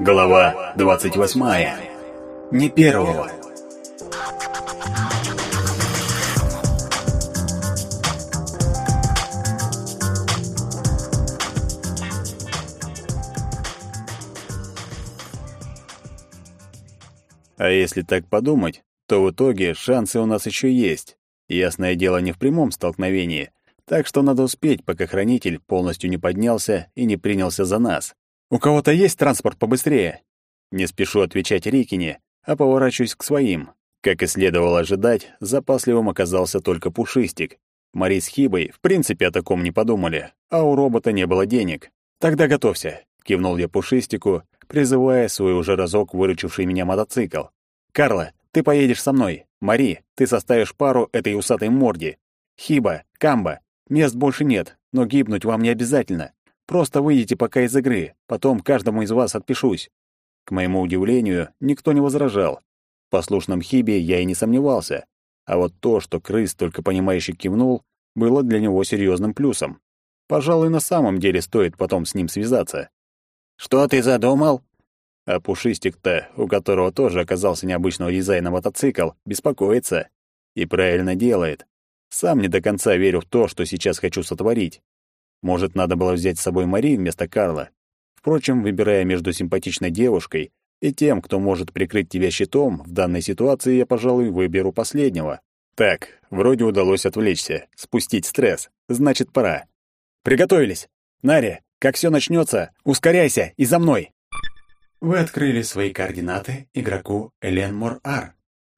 Глава 28. Не первого. А если так подумать, то в итоге шансы у нас еще есть. Ясное дело, не в прямом столкновении, так что надо успеть, пока хранитель полностью не поднялся и не принялся за нас. «У кого-то есть транспорт побыстрее?» Не спешу отвечать Рикине, а поворачиваюсь к своим. Как и следовало ожидать, запасливым оказался только Пушистик. Мари с Хибой в принципе о таком не подумали, а у робота не было денег. «Тогда готовься», — кивнул я Пушистику, призывая свой уже разок выручивший меня мотоцикл. «Карла, ты поедешь со мной. Мари, ты составишь пару этой усатой морде. Хиба, Камба, мест больше нет, но гибнуть вам не обязательно. Просто выйдите пока из игры, потом каждому из вас отпишусь». К моему удивлению, никто не возражал. В послушном Хибе я и не сомневался. А вот то, что крыс только понимающе кивнул, было для него серьезным плюсом. Пожалуй, на самом деле стоит потом с ним связаться. «Что ты задумал?» А Пушистик-то, у которого тоже оказался необычного дизайна мотоцикл, беспокоится. И правильно делает. Сам не до конца верю в то, что сейчас хочу сотворить. Может, надо было взять с собой Мари вместо Карла. Впрочем, выбирая между симпатичной девушкой и тем, кто может прикрыть тебя щитом, в данной ситуации я, пожалуй, выберу последнего. Так, вроде удалось отвлечься, спустить стресс. Значит, пора. Приготовились. Наря, как все начнется, ускоряйся и за мной. Вы открыли свои координаты игроку Элен Мор-Ар.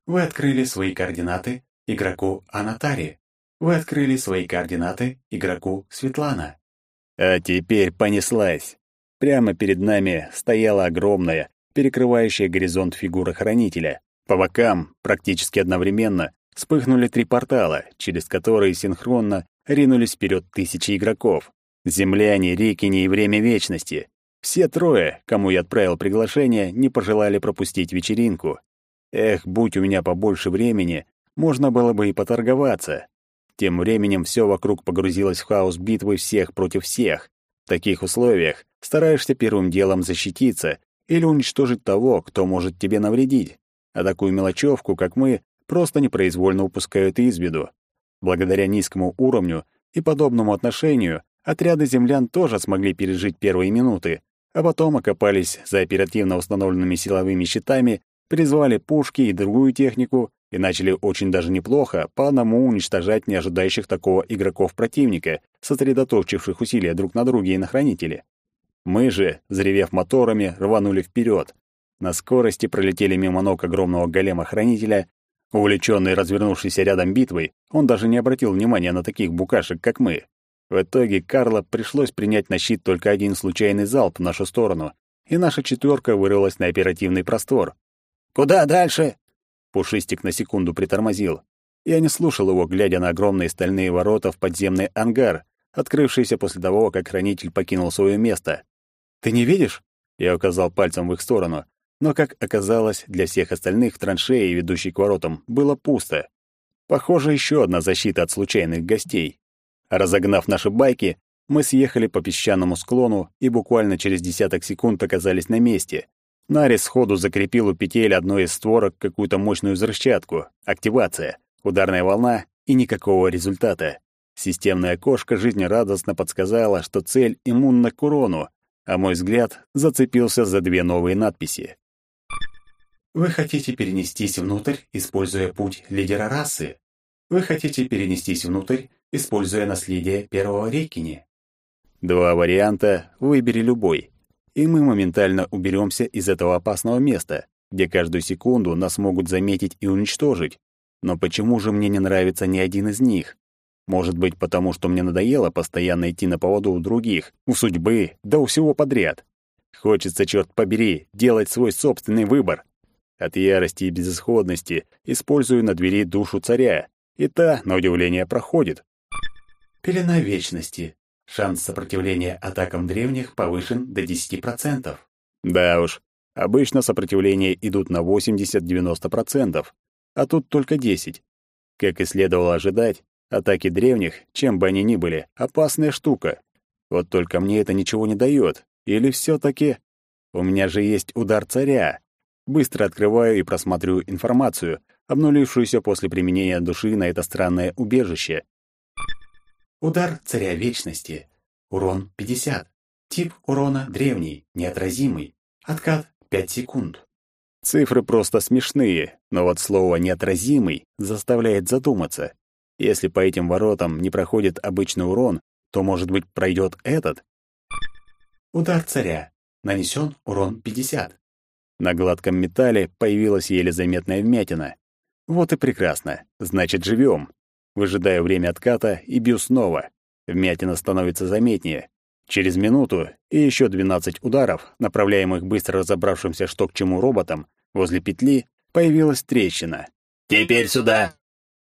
Вы открыли свои координаты игроку Анатари. Вы открыли свои координаты игроку Светлана. А теперь понеслась. Прямо перед нами стояла огромная, перекрывающая горизонт фигура хранителя. По бокам, практически одновременно, вспыхнули три портала, через которые синхронно ринулись вперед тысячи игроков. Земляне, Рикини и Время Вечности. Все трое, кому я отправил приглашение, не пожелали пропустить вечеринку. Эх, будь у меня побольше времени, можно было бы и поторговаться. Тем временем все вокруг погрузилось в хаос битвы всех против всех. В таких условиях стараешься первым делом защититься или уничтожить того, кто может тебе навредить. А такую мелочевку, как мы, просто непроизвольно упускают из виду. Благодаря низкому уровню и подобному отношению отряды землян тоже смогли пережить первые минуты, а потом окопались за оперативно установленными силовыми щитами, призвали пушки и другую технику и начали очень даже неплохо по одному уничтожать неожидающих такого игроков противника, сосредоточивших усилия друг на друге и на хранителе. Мы же, заревев моторами, рванули вперед. На скорости пролетели мимо ног огромного голема-хранителя. Увлеченный развернувшейся рядом битвой, он даже не обратил внимания на таких букашек, как мы. В итоге Карло пришлось принять на щит только один случайный залп в нашу сторону, и наша четверка вырвалась на оперативный простор. «Куда дальше?» Пушистик на секунду притормозил. Я не слушал его, глядя на огромные стальные ворота в подземный ангар, открывшийся после того, как хранитель покинул свое место. «Ты не видишь?» Я указал пальцем в их сторону. Но, как оказалось, для всех остальных траншеи, ведущей к воротам, было пусто. Похоже, еще одна защита от случайных гостей. Разогнав наши байки, мы съехали по песчаному склону и буквально через десяток секунд оказались на месте. Нарис сходу закрепил у петель одной из створок какую-то мощную взрывчатку. Активация, ударная волна и никакого результата. Системная кошка жизнерадостно подсказала, что цель иммунна к урону, а мой взгляд зацепился за две новые надписи. Вы хотите перенестись внутрь, используя путь лидера расы. Вы хотите перенестись внутрь, используя наследие первого Рейкини. Два варианта, выбери любой. И мы моментально уберемся из этого опасного места, где каждую секунду нас могут заметить и уничтожить. Но почему же мне не нравится ни один из них? Может быть, потому что мне надоело постоянно идти на поводу у других, у судьбы, да у всего подряд. Хочется, черт побери, делать свой собственный выбор. От ярости и безысходности использую на двери душу царя, и та, на удивление, проходит. Пелена вечности. Шанс сопротивления атакам древних повышен до 10%. Да уж, обычно сопротивления идут на 80-90%, а тут только 10. Как и следовало ожидать, атаки древних, чем бы они ни были, опасная штука. Вот только мне это ничего не дает. Или все таки У меня же есть удар царя. Быстро открываю и просматриваю информацию, обнулившуюся после применения души на это странное убежище. Удар царя вечности. Урон 50. Тип урона древний, неотразимый. Откат 5 секунд. Цифры просто смешные, но вот слово «неотразимый» заставляет задуматься. Если по этим воротам не проходит обычный урон, то, может быть, пройдет этот? Удар царя. Нанесен урон 50. На гладком металле появилась еле заметная вмятина. Вот и прекрасно. Значит, живем. Выжидаю время отката и бью снова. Вмятина становится заметнее. Через минуту и еще 12 ударов, направляемых быстро разобравшимся что к чему роботом, возле петли появилась трещина. «Теперь сюда!»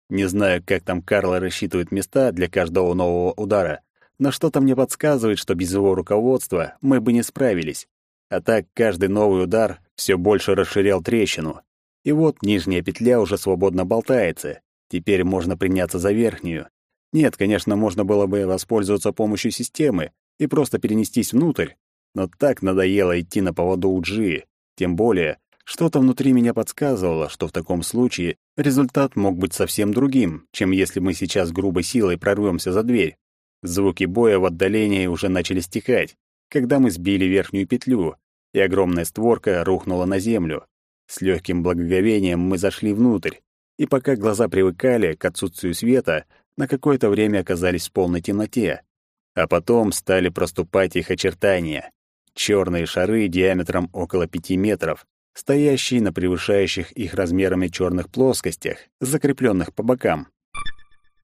Не знаю, как там Карл рассчитывает места для каждого нового удара, но что-то мне подсказывает, что без его руководства мы бы не справились. А так каждый новый удар все больше расширял трещину. И вот нижняя петля уже свободно болтается. Теперь можно приняться за верхнюю. Нет, конечно, можно было бы воспользоваться помощью системы и просто перенестись внутрь, но так надоело идти на поводу у Джи. Тем более, что-то внутри меня подсказывало, что в таком случае результат мог быть совсем другим, чем если мы сейчас грубой силой прорвемся за дверь. Звуки боя в отдалении уже начали стихать, когда мы сбили верхнюю петлю, и огромная створка рухнула на землю. С легким благоговением мы зашли внутрь, и пока глаза привыкали к отсутствию света, на какое-то время оказались в полной темноте. А потом стали проступать их очертания. Черные шары диаметром около пяти метров, стоящие на превышающих их размерами черных плоскостях, закрепленных по бокам.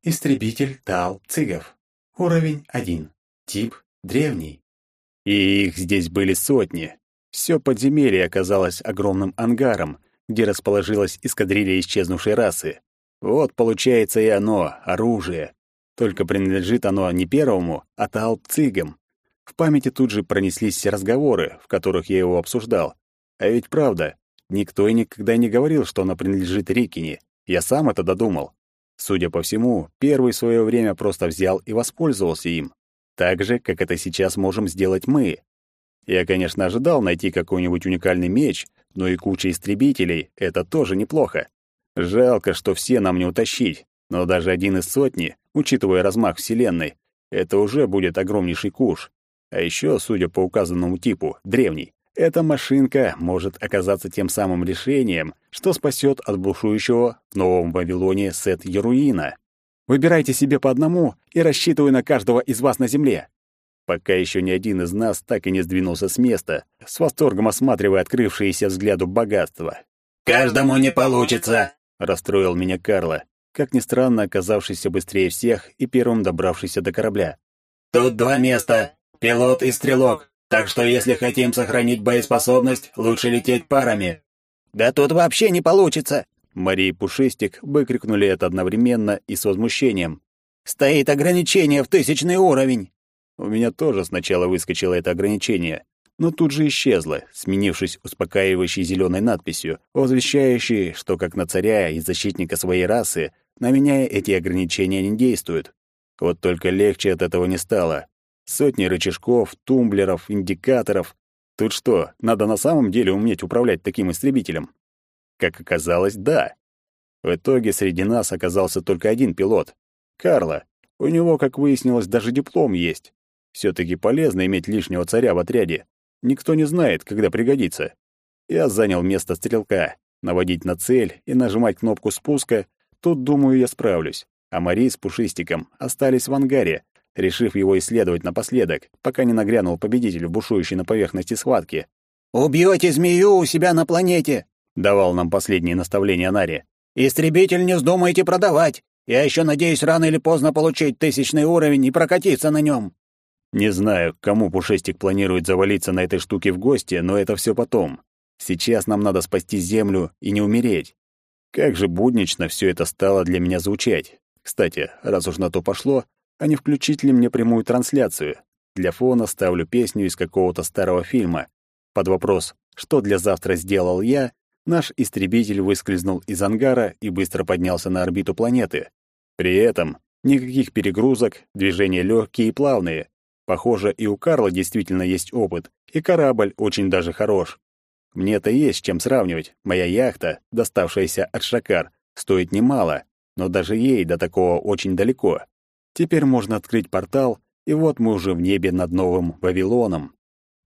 Истребитель Тал Цигов. Уровень 1. Тип древний. И их здесь были сотни. Все подземелье оказалось огромным ангаром, где расположилась эскадрилья исчезнувшей расы. Вот, получается, и оно, оружие. Только принадлежит оно не первому, а Таалцигам. В памяти тут же пронеслись все разговоры, в которых я его обсуждал. А ведь правда, никто и никогда не говорил, что оно принадлежит Рикине. Я сам это додумал. Судя по всему, первый в свое время просто взял и воспользовался им. Так же, как это сейчас можем сделать мы. Я, конечно, ожидал найти какой-нибудь уникальный меч, но и куча истребителей — это тоже неплохо. Жалко, что все нам не утащить, но даже один из сотни, учитывая размах Вселенной, это уже будет огромнейший куш. А еще, судя по указанному типу, древний, эта машинка может оказаться тем самым решением, что спасет от бушующего в Новом Вавилоне сет Еруина. Выбирайте себе по одному и рассчитываю на каждого из вас на земле. Пока еще ни один из нас так и не сдвинулся с места, с восторгом осматривая открывшееся взгляду богатство. «Каждому не получится!» — расстроил меня Карло, как ни странно оказавшийся быстрее всех и первым добравшийся до корабля. «Тут два места — пилот и стрелок, так что если хотим сохранить боеспособность, лучше лететь парами». «Да тут вообще не получится!» Мария и Пушистик выкрикнули это одновременно и с возмущением. «Стоит ограничение в тысячный уровень!» У меня тоже сначала выскочило это ограничение, но тут же исчезло, сменившись успокаивающей зеленой надписью, возвещающей, что как на царя и защитника своей расы на меня эти ограничения не действуют. Вот только легче от этого не стало. Сотни рычажков, тумблеров, индикаторов. Тут что, надо на самом деле уметь управлять таким истребителем? Как оказалось, да. В итоге среди нас оказался только один пилот — Карло. У него, как выяснилось, даже диплом есть. Все-таки полезно иметь лишнего царя в отряде. Никто не знает, когда пригодится. Я занял место стрелка. Наводить на цель и нажимать кнопку спуска — тут, думаю, я справлюсь. А Мари с Пушистиком остались в ангаре, решив его исследовать напоследок, пока не нагрянул победитель в бушующей на поверхности схватки. «Убьете змею у себя на планете!» — давал нам последние наставления Нари. «Истребитель не вздумайте продавать! Я еще надеюсь рано или поздно получить тысячный уровень и прокатиться на нем!» Не знаю, кому Пушистик планирует завалиться на этой штуке в гости, но это все потом. Сейчас нам надо спасти Землю и не умереть. Как же буднично все это стало для меня звучать. Кстати, раз уж на то пошло, а не включить ли мне прямую трансляцию? Для фона ставлю песню из какого-то старого фильма. Под вопрос «Что для завтра сделал я?» наш истребитель выскользнул из ангара и быстро поднялся на орбиту планеты. При этом никаких перегрузок, движения легкие и плавные. Похоже, и у Карла действительно есть опыт, и корабль очень даже хорош. Мне-то есть с чем сравнивать. Моя яхта, доставшаяся от Шакар, стоит немало, но даже ей до такого очень далеко. Теперь можно открыть портал, и вот мы уже в небе над новым Вавилоном.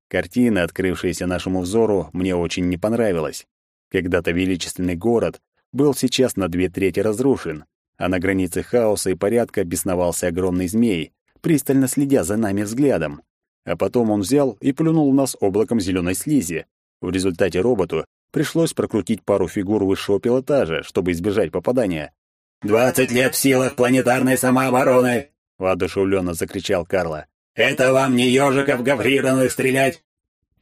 Картина, открывшаяся нашему взору, мне очень не понравилась. Когда-то величественный город был сейчас на две трети разрушен, а на границе хаоса и порядка бесновался огромный змей, пристально следя за нами взглядом. А потом он взял и плюнул нас облаком зеленой слизи. В результате роботу пришлось прокрутить пару фигур высшего пилотажа, чтобы избежать попадания. «Двадцать лет в силах планетарной самообороны!» — воодушевленно закричал Карло. «Это вам не ежиков гаврированных стрелять!»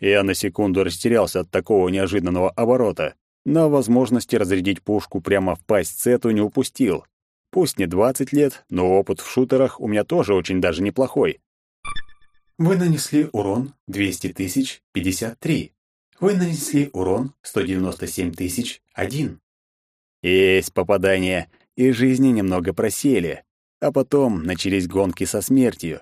Я на секунду растерялся от такого неожиданного оборота, но возможности разрядить пушку прямо в пасть Цету не упустил. Пусть не 20 лет, но опыт в шутерах у меня тоже очень даже неплохой. Вы нанесли урон 200 тысяч 53. Вы нанесли урон 197 тысяч 1. Есть попадание, и жизни немного просели. А потом начались гонки со смертью.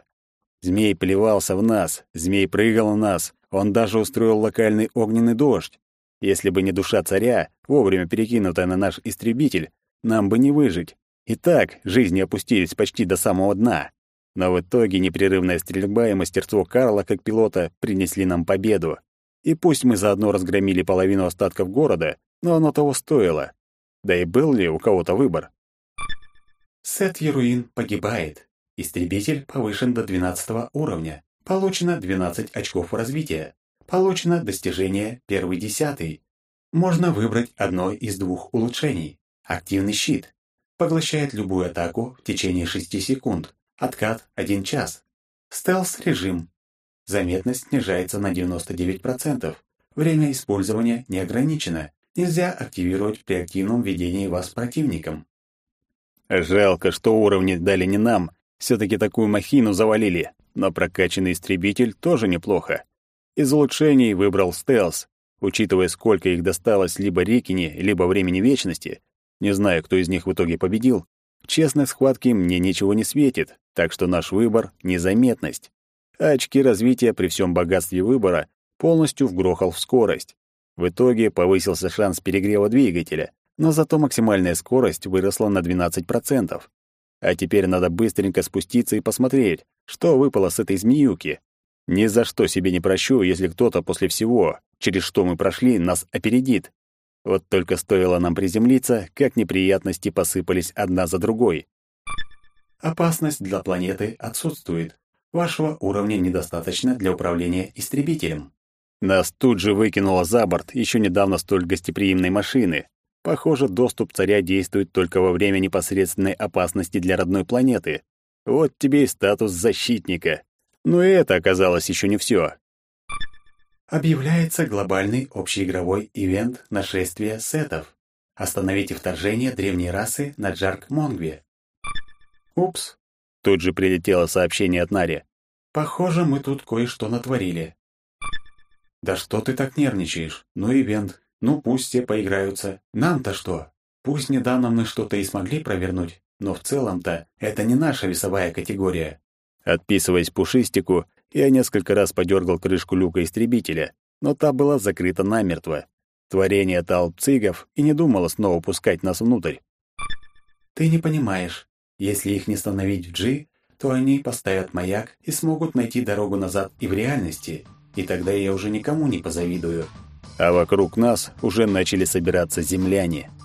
Змей плевался в нас, змей прыгал в нас, он даже устроил локальный огненный дождь. Если бы не душа царя, вовремя перекинутая на наш истребитель, нам бы не выжить. И так жизни опустились почти до самого дна. Но в итоге непрерывная стрельба и мастерство Карла как пилота принесли нам победу. И пусть мы заодно разгромили половину остатков города, но оно того стоило. Да и был ли у кого-то выбор? Сет Еруин погибает. Истребитель повышен до 12 уровня. Получено 12 очков развития. Получено достижение первый десятый. Можно выбрать одно из двух улучшений. Активный щит поглощает любую атаку в течение 6 секунд. Откат 1 час. Стелс-режим. Заметность снижается на 99%. Время использования не ограничено. Нельзя активировать при активном ведении вас противником. Жалко, что уровни дали не нам. все таки такую махину завалили. Но прокачанный истребитель тоже неплохо. Из улучшений выбрал стелс. Учитывая, сколько их досталось либо Рикине, либо Времени Вечности, не знаю, кто из них в итоге победил. В честной схватке мне ничего не светит, так что наш выбор — незаметность. А очки развития при всем богатстве выбора полностью вгрохал в скорость. В итоге повысился шанс перегрева двигателя, но зато максимальная скорость выросла на 12%. А теперь надо быстренько спуститься и посмотреть, что выпало с этой змеюки. Ни за что себе не прощу, если кто-то после всего, через что мы прошли, нас опередит. Вот только стоило нам приземлиться, как неприятности посыпались одна за другой. Опасность для планеты отсутствует. Вашего уровня недостаточно для управления истребителем. Нас тут же выкинуло за борт еще недавно столь гостеприимной машины. Похоже, доступ царя действует только во время непосредственной опасности для родной планеты. Вот тебе и статус защитника. Но и это оказалось еще не все. Объявляется глобальный общеигровой ивент нашествия сетов. Остановите вторжение древней расы на Джарк-Монгве. Упс. Тут же прилетело сообщение от Нари. Похоже, мы тут кое-что натворили. Да что ты так нервничаешь? Ну, ивент. Ну, пусть все поиграются. Нам-то что? Пусть недавно мы что-то и смогли провернуть, но в целом-то это не наша весовая категория. Отписываясь Пушистику, я несколько раз подергал крышку люка истребителя, но та была закрыта намертво. Творение талпцигов и не думало снова пускать нас внутрь. «Ты не понимаешь. Если их не становить в G, то они поставят маяк и смогут найти дорогу назад и в реальности, и тогда я уже никому не позавидую». А вокруг нас уже начали собираться земляне –